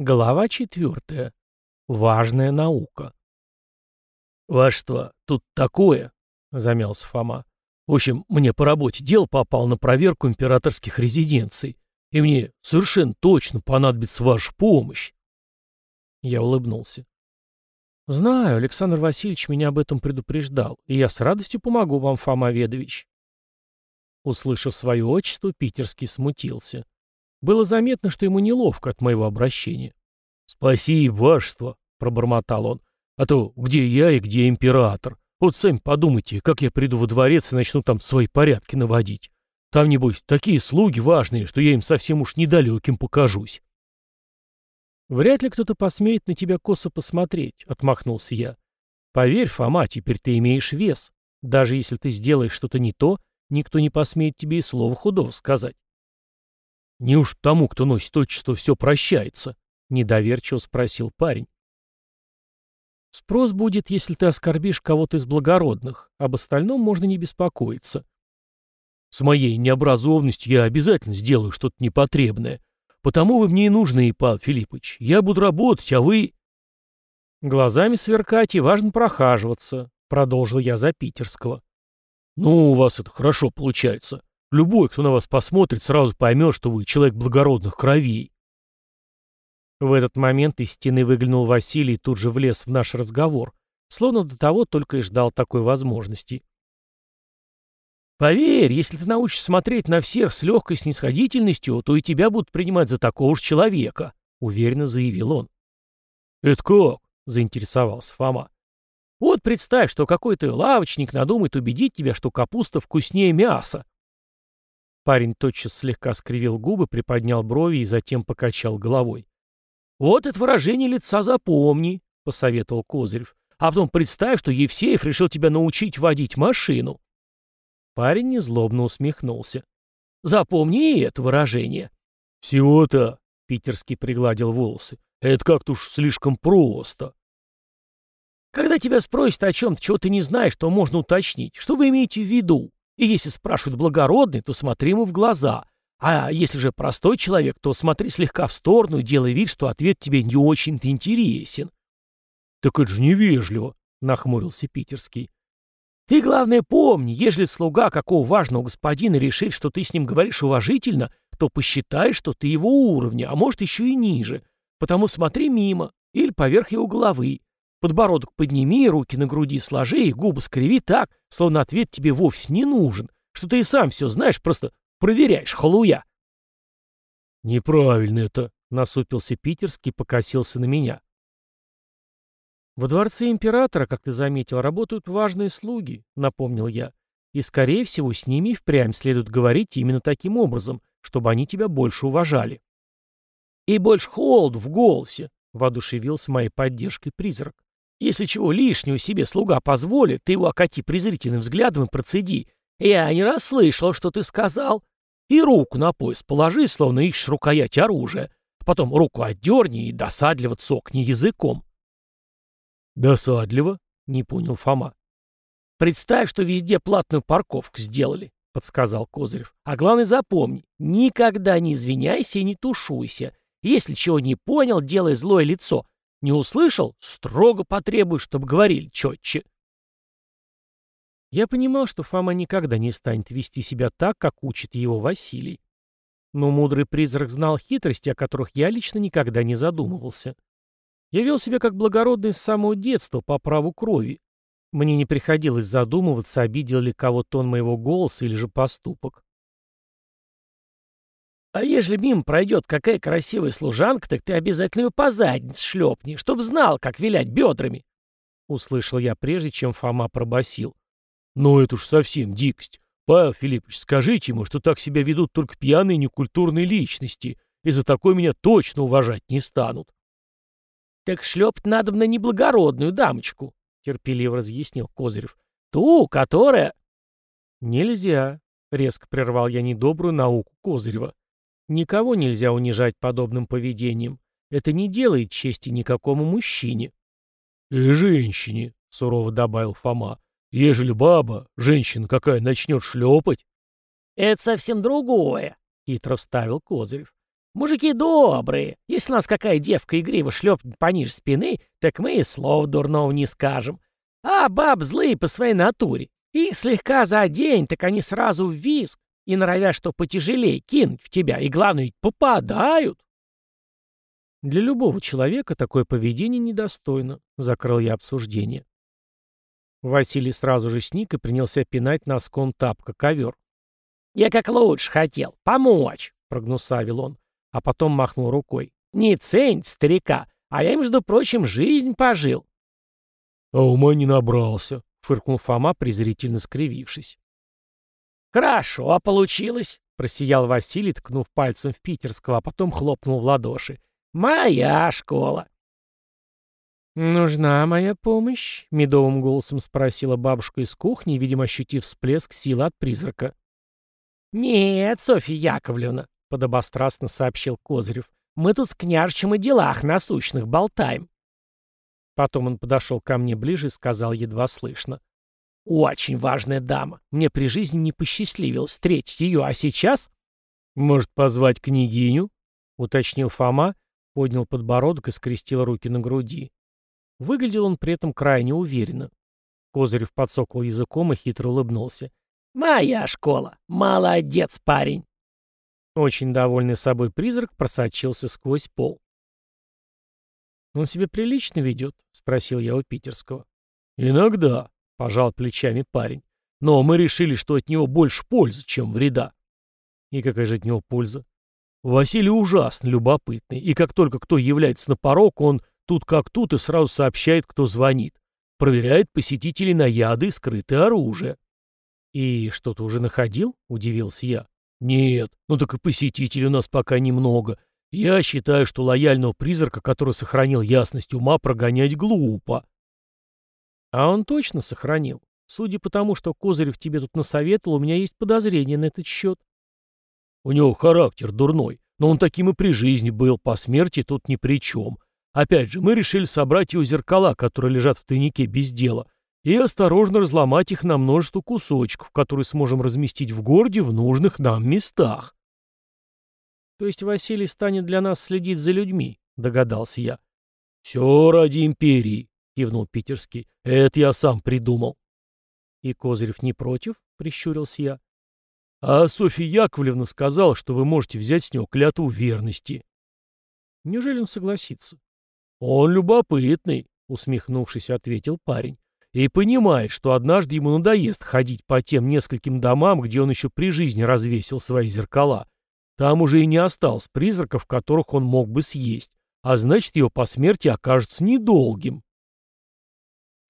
Глава четвертая. Важная наука. «Вашество, тут такое», — замялся Фома. «В общем, мне по работе дел попал на проверку императорских резиденций, и мне совершенно точно понадобится ваша помощь». Я улыбнулся. «Знаю, Александр Васильевич меня об этом предупреждал, и я с радостью помогу вам, Фома Ведович». Услышав свое отчество, питерский смутился. Было заметно, что ему неловко от моего обращения. «Спасибо, вашество», — пробормотал он. «А то где я и где император? Вот сами подумайте, как я приду во дворец и начну там свои порядки наводить. Там, небось, такие слуги важные, что я им совсем уж недалеким покажусь». «Вряд ли кто-то посмеет на тебя косо посмотреть», — отмахнулся я. «Поверь, Фома, теперь ты имеешь вес. Даже если ты сделаешь что-то не то, никто не посмеет тебе и слова худого сказать». «Неуж тому, кто носит отчество, все прощается?» — недоверчиво спросил парень. «Спрос будет, если ты оскорбишь кого-то из благородных. Об остальном можно не беспокоиться». «С моей необразованностью я обязательно сделаю что-то непотребное. Потому вы мне и нужны, Павел Филиппович. Я буду работать, а вы...» «Глазами сверкать и важно прохаживаться», — продолжил я за питерского. «Ну, у вас это хорошо получается. Любой, кто на вас посмотрит, сразу поймет, что вы человек благородных кровей». В этот момент из стены выглянул Василий и тут же влез в наш разговор, словно до того только и ждал такой возможности. «Поверь, если ты научишься смотреть на всех с легкой снисходительностью, то и тебя будут принимать за такого же человека», — уверенно заявил он. «Это как?» — заинтересовался Фома. «Вот представь, что какой-то лавочник надумает убедить тебя, что капуста вкуснее мяса». Парень тотчас слегка скривил губы, приподнял брови и затем покачал головой. «Вот это выражение лица запомни», — посоветовал Козырев. «А потом представь, что Евсеев решил тебя научить водить машину». Парень незлобно усмехнулся. «Запомни это выражение». «Всего-то», — Питерский пригладил волосы, — «это как-то уж слишком просто». «Когда тебя спросят о чем-то, чего ты не знаешь, то можно уточнить, что вы имеете в виду. И если спрашивают благородный, то смотри ему в глаза. А если же простой человек, то смотри слегка в сторону и делай вид, что ответ тебе не очень-то интересен. — Так это же невежливо, — нахмурился Питерский. — Ты, главное, помни, ежели слуга какого важного господина решит, что ты с ним говоришь уважительно, то посчитай, что ты его уровня, а может еще и ниже. Потому смотри мимо или поверх его головы. Подбородок подними, руки на груди сложи и губы скриви так, словно ответ тебе вовсе не нужен, что ты и сам все знаешь, просто Проверяешь, халуя!» «Неправильно это», — насупился Питерский и покосился на меня. «Во дворце императора, как ты заметил, работают важные слуги», — напомнил я. «И, скорее всего, с ними и впрямь следует говорить именно таким образом, чтобы они тебя больше уважали». «И больше холод в голосе», — воодушевился моей поддержкой призрак. «Если чего лишнего себе слуга позволит, ты его окати презрительным взглядом и процеди. Я не расслышал, что ты сказал. И руку на пояс положи, словно ищешь рукоять оружия. Потом руку отдерни и досадливо цокни языком. «Досадливо?» — не понял Фома. «Представь, что везде платную парковку сделали», — подсказал Козырев. «А главное запомни, никогда не извиняйся и не тушуйся. Если чего не понял, делай злое лицо. Не услышал — строго потребуй, чтобы говорили четче». Я понимал, что Фома никогда не станет вести себя так, как учит его Василий. Но мудрый призрак знал хитрости, о которых я лично никогда не задумывался. Я вел себя как благородный с самого детства, по праву крови. Мне не приходилось задумываться, обидел ли кого-то он моего голоса или же поступок. «А ежели мимо пройдет какая красивая служанка, так ты обязательно ее по заднице шлепни, чтоб знал, как вилять бедрами!» Услышал я прежде, чем Фома пробасил. «Ну это уж совсем дикость. Павел Филиппович, скажите ему, что так себя ведут только пьяные некультурные личности, и за такой меня точно уважать не станут». «Так шлепать надо на неблагородную дамочку», — терпеливо разъяснил Козырев. «Ту, которая...» «Нельзя», — резко прервал я недобрую науку Козырева. «Никого нельзя унижать подобным поведением. Это не делает чести никакому мужчине». «И женщине», — сурово добавил Фома. Ежели баба, женщина какая, начнет шлепать... — Это совсем другое, — хитро вставил Козырев. — Мужики добрые. Если нас какая девка игриво шлепнет пониже спины, так мы и слов дурного не скажем. А баб злые по своей натуре. Их слегка за день, так они сразу в виск и норовят, что потяжелее кинуть в тебя, и главное, попадают. Для любого человека такое поведение недостойно, закрыл я обсуждение. Василий сразу же сник и принялся пинать носком тапка ковер. «Я как лучше хотел. Помочь», — прогнусавил он, а потом махнул рукой. «Не цень старика, а я, между прочим, жизнь пожил». «А ума не набрался», — фыркнул Фома, презрительно скривившись. «Хорошо получилось», — просиял Василий, ткнув пальцем в питерского, а потом хлопнул в ладоши. «Моя школа». «Нужна моя помощь?» — медовым голосом спросила бабушка из кухни, видимо, ощутив всплеск силы от призрака. «Нет, Софья Яковлевна», — подобострастно сообщил Козырев, — «мы тут с княжичем о делах насущных болтаем». Потом он подошел ко мне ближе и сказал едва слышно. «Очень важная дама. Мне при жизни не посчастливилось встретить ее, а сейчас...» «Может, позвать княгиню?» — уточнил Фома, поднял подбородок и скрестил руки на груди. Выглядел он при этом крайне уверенно. Козырев подсокал языком и хитро улыбнулся. «Моя школа! Молодец, парень!» Очень довольный собой призрак просочился сквозь пол. «Он себя прилично ведет?» — спросил я у питерского. «Иногда», — пожал плечами парень. «Но мы решили, что от него больше пользы, чем вреда». «И какая же от него польза?» «Василий ужасно любопытный, и как только кто является на порог, он Тут как тут и сразу сообщает, кто звонит. Проверяет посетителей на яды и скрытое оружие. «И что то уже находил?» — удивился я. «Нет, ну так и посетителей у нас пока немного. Я считаю, что лояльного призрака, который сохранил ясность ума, прогонять глупо». «А он точно сохранил. Судя по тому, что Козырев тебе тут насоветовал, у меня есть подозрение на этот счет». «У него характер дурной, но он таким и при жизни был, по смерти тут ни при чем. Опять же, мы решили собрать его зеркала, которые лежат в тайнике без дела, и осторожно разломать их на множество кусочков, которые сможем разместить в городе в нужных нам местах. То есть Василий станет для нас следить за людьми, догадался я. Все ради империи, кивнул Питерский. Это я сам придумал. И Козырев не против, прищурился я. А Софья Яковлевна сказала, что вы можете взять с него клятву верности. Неужели он согласится? «Он любопытный», — усмехнувшись, ответил парень. «И понимает, что однажды ему надоест ходить по тем нескольким домам, где он еще при жизни развесил свои зеркала. Там уже и не осталось призраков, которых он мог бы съесть, а значит, его по смерти окажется недолгим».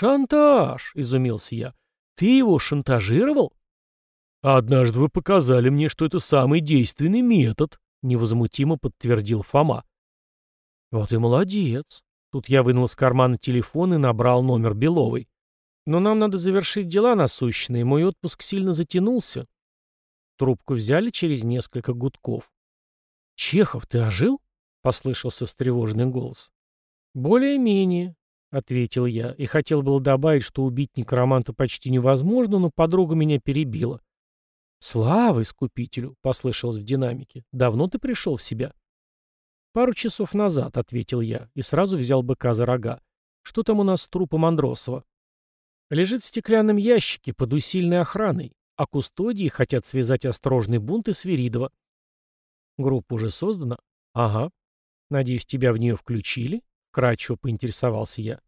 «Шантаж!» — изумился я. «Ты его шантажировал?» «Однажды вы показали мне, что это самый действенный метод», — невозмутимо подтвердил Фома. «Вот и молодец». Тут я вынул из кармана телефон и набрал номер Беловой. «Но нам надо завершить дела насущные, мой отпуск сильно затянулся». Трубку взяли через несколько гудков. «Чехов, ты ожил?» — послышался встревоженный голос. «Более-менее», — ответил я, и хотел было добавить, что убить некроманта почти невозможно, но подруга меня перебила. «Слава искупителю!» — послышалось в динамике. «Давно ты пришел в себя?» «Пару часов назад», — ответил я, и сразу взял быка за рога. «Что там у нас с трупом Андросова?» «Лежит в стеклянном ящике под усиленной охраной, а кустодии хотят связать осторожный бунт и Свиридова». «Группа уже создана?» «Ага. Надеюсь, тебя в нее включили?» — кратчево поинтересовался я.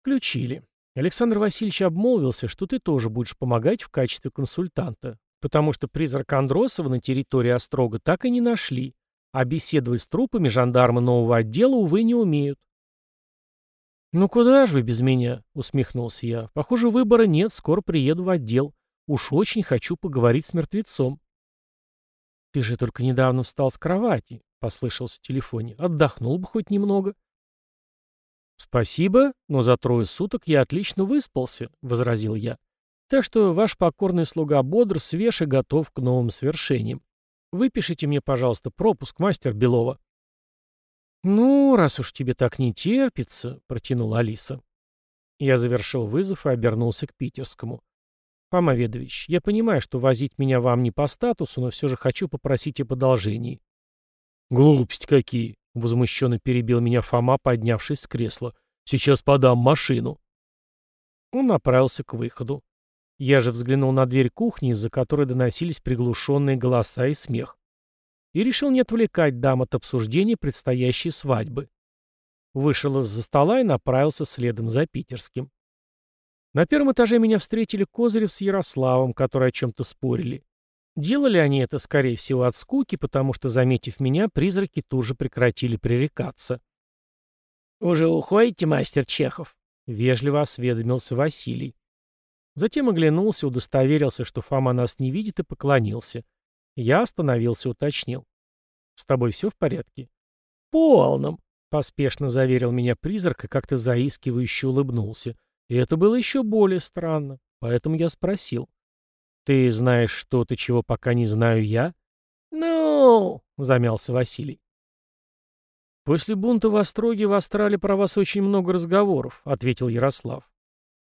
«Включили. Александр Васильевич обмолвился, что ты тоже будешь помогать в качестве консультанта, потому что призрак Андросова на территории Острога так и не нашли, а беседовать с трупами жандармы нового отдела, увы, не умеют. «Ну куда же вы без меня?» — усмехнулся я. «Похоже, выбора нет, скоро приеду в отдел. Уж очень хочу поговорить с мертвецом». «Ты же только недавно встал с кровати», — послышался в телефоне. «Отдохнул бы хоть немного». «Спасибо, но за трое суток я отлично выспался», — возразил я. «Так что ваш покорный слуга бодр, свеж и готов к новым свершениям. Выпишите мне, пожалуйста, пропуск, мастер Белова». «Ну, раз уж тебе так не терпится», — протянула Алиса. Я завершил вызов и обернулся к питерскому. «Фома Ведович, я понимаю, что возить меня вам не по статусу, но все же хочу попросить о подолжении. Глупости какие, возмущенно перебил меня Фома, поднявшись с кресла. Сейчас подам машину. Он направился к выходу. Я же взглянул на дверь кухни, из-за которой доносились приглушенные голоса и смех. И решил не отвлекать дам от обсуждения предстоящей свадьбы. Вышел из-за стола и направился следом за питерским. На первом этаже меня встретили Козырев с Ярославом, которые о чем-то спорили. Делали они это, скорее всего, от скуки, потому что, заметив меня, призраки тут же прекратили пререкаться. «Уже уходите, мастер Чехов?» — вежливо осведомился Василий. Затем оглянулся, удостоверился, что Фома нас не видит, и поклонился. Я остановился, уточнил. «С тобой все в порядке?» «Полном», — поспешно заверил меня призрак и как-то заискивающе улыбнулся. И это было еще более странно, поэтому я спросил. «Ты знаешь что-то, чего пока не знаю я?» «Ну...» — замялся Василий. «После бунта в Остроге в Астрале про вас очень много разговоров», — ответил Ярослав.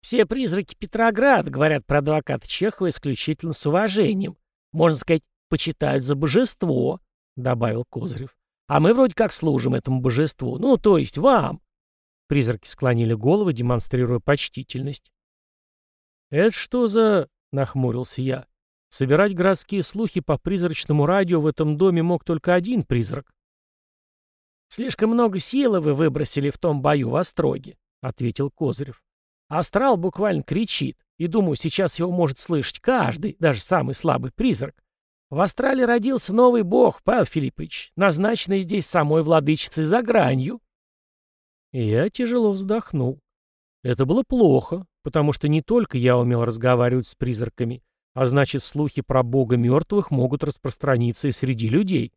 «Все призраки Петрограда говорят про адвоката Чехова исключительно с уважением. Можно сказать, почитают за божество», — добавил Козырев. «А мы вроде как служим этому божеству, ну, то есть вам». Призраки склонили головы, демонстрируя почтительность. «Это что за...» — нахмурился я. «Собирать городские слухи по призрачному радио в этом доме мог только один призрак». «Слишком много силы вы выбросили в том бою в Остроге», — ответил Козырев. «Астрал буквально кричит, и, думаю, сейчас его может слышать каждый, даже самый слабый призрак. В Астрале родился новый бог, Павел Филиппович, назначенный здесь самой владычицей за гранью. Я тяжело вздохнул. Это было плохо, потому что не только я умел разговаривать с призраками, а значит, слухи про бога мертвых могут распространиться и среди людей.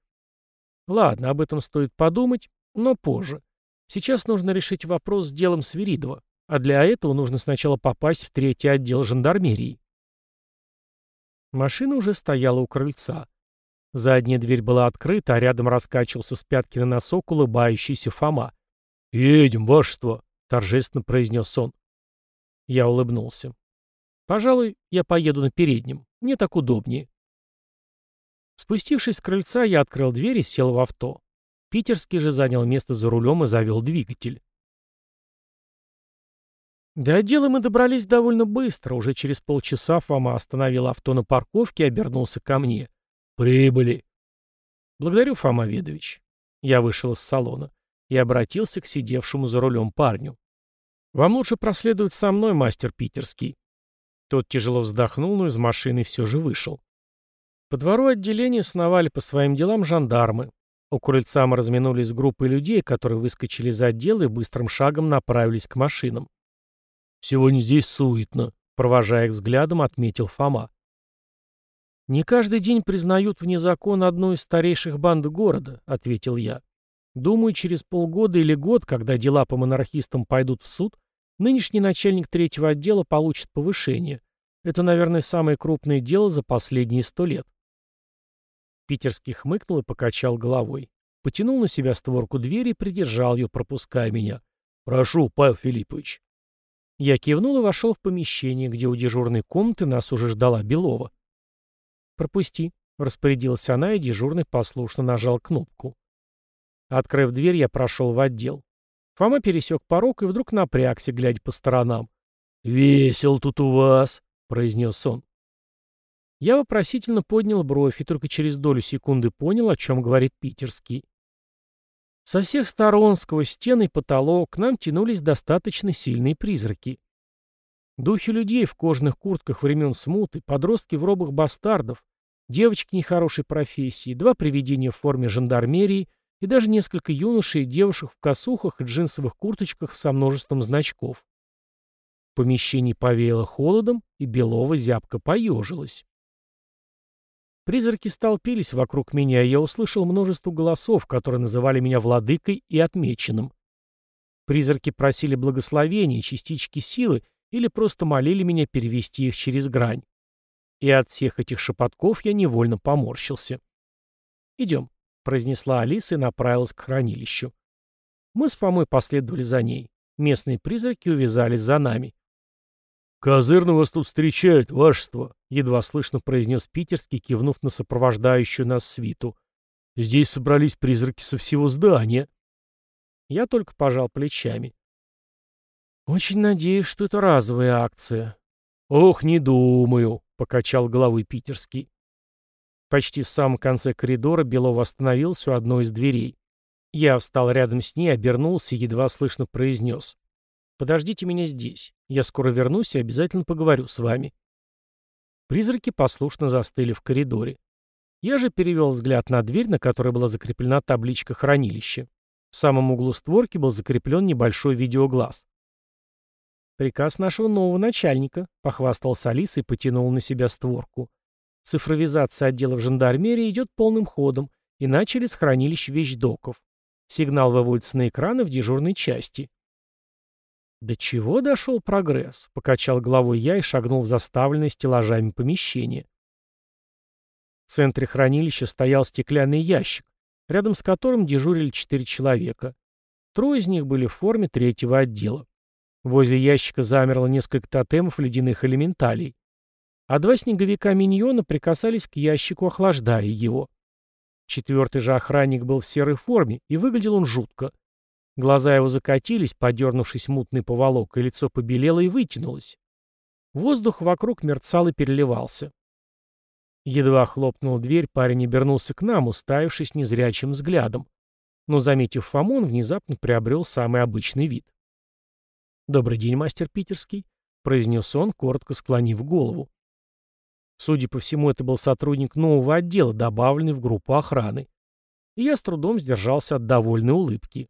Ладно, об этом стоит подумать, но позже. Сейчас нужно решить вопрос с делом Свиридова, а для этого нужно сначала попасть в третий отдел жандармерии. Машина уже стояла у крыльца. Задняя дверь была открыта, а рядом раскачивался с пятки на носок улыбающийся Фома. «Едем, вашество», — торжественно произнес он. Я улыбнулся. «Пожалуй, я поеду на переднем. Мне так удобнее». Спустившись с крыльца, я открыл дверь и сел в авто. Питерский же занял место за рулем и завел двигатель. До отдела мы добрались довольно быстро. Уже через полчаса Фома остановил авто на парковке и обернулся ко мне. «Прибыли!» «Благодарю, Фома Ведович». Я вышел из салона и обратился к сидевшему за рулем парню. «Вам лучше проследовать со мной, мастер питерский». Тот тяжело вздохнул, но из машины все же вышел. По двору отделения сновали по своим делам жандармы. У крыльца мы разминулись с группой людей, которые выскочили из отдела и быстрым шагом направились к машинам. «Сегодня здесь суетно», — провожая их взглядом, отметил Фома. «Не каждый день признают вне закона одну из старейших банд города», — ответил я. Думаю, через полгода или год, когда дела по монархистам пойдут в суд, нынешний начальник третьего отдела получит повышение. Это, наверное, самое крупное дело за последние сто лет. Питерский хмыкнул и покачал головой. Потянул на себя створку двери и придержал ее, пропуская меня. «Прошу, Павел Филиппович». Я кивнул и вошел в помещение, где у дежурной комнаты нас уже ждала Белова. «Пропусти», — распорядилась она, и дежурный послушно нажал кнопку. Открыв дверь, я прошел в отдел. Фома пересек порог и вдруг напрягся, глядя по сторонам. «Весел тут у вас», — произнес он. Я вопросительно поднял бровь и только через долю секунды понял, о чем говорит питерский. Со всех сторон, сквозь стены и потолок, к нам тянулись достаточно сильные призраки. Духи людей в кожаных куртках времен смуты, подростки в робах бастардов, девочки нехорошей профессии, два привидения в форме жандармерии и даже несколько юношей и девушек в косухах и джинсовых курточках со множеством значков. В помещении повеяло холодом, и Белова зябко поежилась. Призраки столпились вокруг меня, и я услышал множество голосов, которые называли меня владыкой и отмеченным. Призраки просили благословения, частички силы или просто молили меня перевести их через грань. И от всех этих шепотков я невольно поморщился. «Идем», произнесла Алиса и направилась к хранилищу. Мы с Фомой последовали за ней. Местные призраки увязались за нами. «Козырно вас тут встречают, вашество», — едва слышно произнес питерский, кивнув на сопровождающую нас свиту. Здесь собрались призраки со всего здания. Я только пожал плечами. Очень надеюсь, что это разовая акция. Ох, не думаю, покачал головой питерский. Почти в самом конце коридора Белов остановился у одной из дверей. Я встал рядом с ней, обернулся и едва слышно произнес. «Подождите меня здесь. Я скоро вернусь и обязательно поговорю с вами». Призраки послушно застыли в коридоре. Я же перевел взгляд на дверь, на которой была закреплена табличка хранилища. В самом углу створки был закреплен небольшой видеоглаз. «Приказ нашего нового начальника», — похвастался Алиса и потянул на себя створку. «Цифровизация отделов жандармерии идет полным ходом, и начали с хранилищ вещдоков. Сигнал выводится на экраны в дежурной части. «До чего дошел прогресс?» — покачал головой я и шагнул в заставленное стеллажами помещение. В центре хранилища стоял стеклянный ящик, рядом с которым дежурили четыре человека. Трое из них были в форме третьего отдела. Возле ящика замерло несколько тотемов ледяных элементалей. А два снеговика-миньона прикасались к ящику, охлаждая его. Четвертый же охранник был в серой форме, и выглядел он жутко. Глаза его закатились, подернувшись мутной поволокой, лицо побелело и вытянулось. Воздух вокруг мерцал и переливался. Едва хлопнула дверь, парень обернулся к нам, уставившись незрячим взглядом. Но, заметив Фому, он внезапно приобрел самый обычный вид. «Добрый день, мастер питерский», — произнес он, коротко склонив голову. Судя по всему, это был сотрудник нового отдела, добавленный в группу охраны. И я с трудом сдержался от довольной улыбки.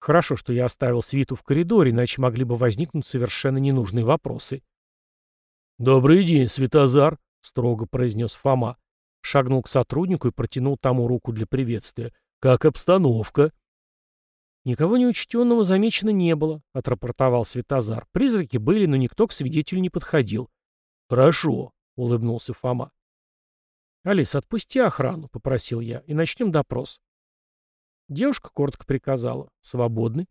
Хорошо, что я оставил свиту в коридоре, иначе могли бы возникнуть совершенно ненужные вопросы. «Добрый день, Светозар», — строго произнес Фома. Шагнул к сотруднику и протянул тому руку для приветствия. «Как обстановка?» «Никого неучтенного замечено не было», — отрапортовал Светозар. «Призраки были, но никто к свидетелю не подходил». «Хорошо», — улыбнулся Фома. «Алис, отпусти охрану», — попросил я, — «и начнем допрос». Девушка коротко приказала. «Свободны».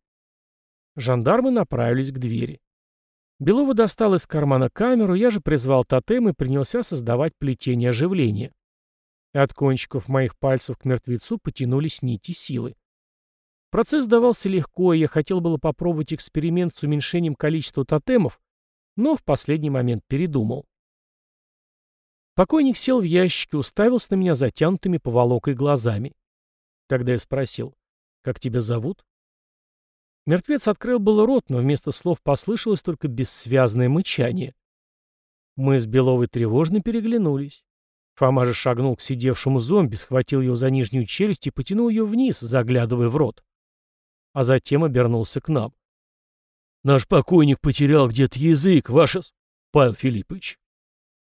Жандармы направились к двери. Белова достал из кармана камеру, я же призвал тотем и принялся создавать плетение оживления. От кончиков моих пальцев к мертвецу потянулись нити силы. Процесс давался легко, и я хотел было попробовать эксперимент с уменьшением количества тотемов, но в последний момент передумал. Покойник сел в ящике, уставился на меня затянутыми поволокой глазами. Тогда я спросил, «Как тебя зовут?» Мертвец открыл было рот, но вместо слов послышалось только бессвязное мычание. Мы с Беловой тревожно переглянулись. Фома же шагнул к сидевшему зомби, схватил его за нижнюю челюсть и потянул ее вниз, заглядывая в рот. А затем обернулся к нам. «Наш покойник потерял где-то язык, ваше...» «Павел Филиппович».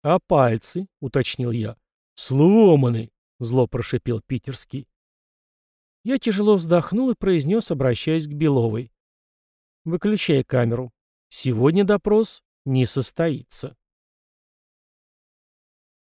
«А пальцы?» — уточнил я. «Сломаны!» — зло прошипел питерский. Я тяжело вздохнул и произнес, обращаясь к Беловой. «Выключай камеру. Сегодня допрос не состоится».